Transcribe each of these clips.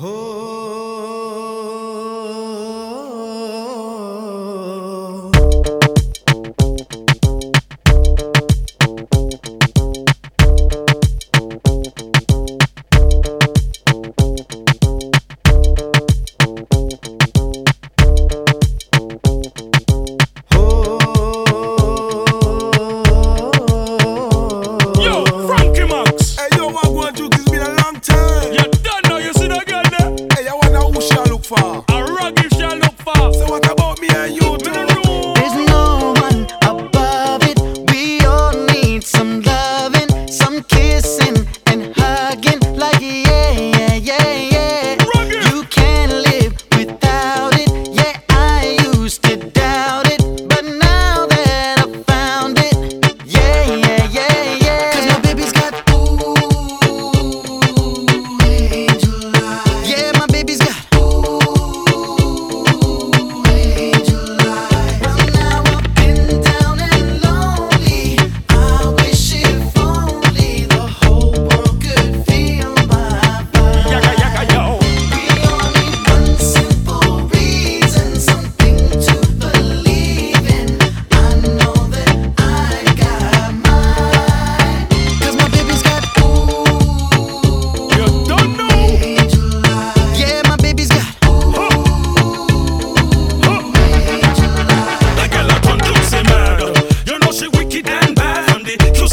Oh.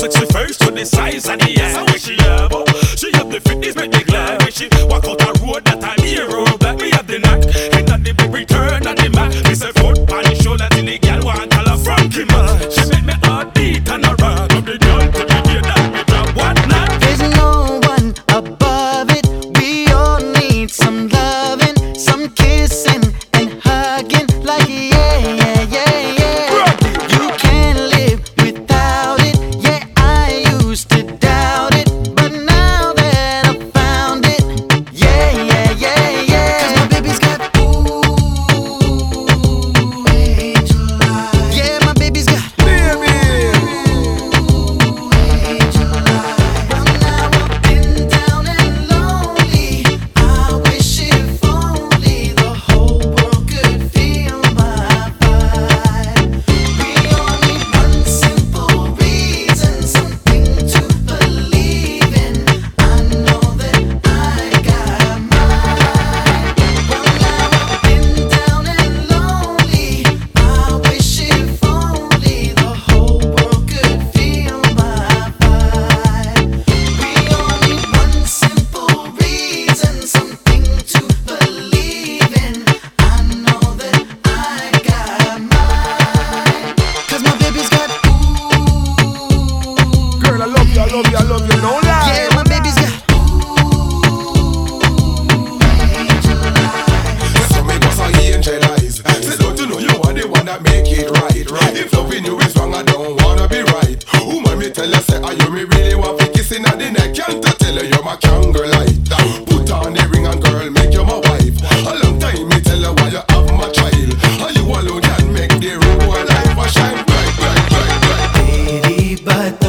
sexy face to the size of the ass. I wish she have, oh, she have the fitness, make me glad when she walk out Yeah, my baby's got. I angel eyes. Don't know you are the one that make it right? Right. If loving you is wrong, I don't wanna be right. Who oh, me tell you say, I you me really want to kissing at? Can't I tell you you're my young girl like? Put on the ring and girl, make you my wife. A long time me tell you why you have my trail. Are you alone can make the real life a shine. Baby, but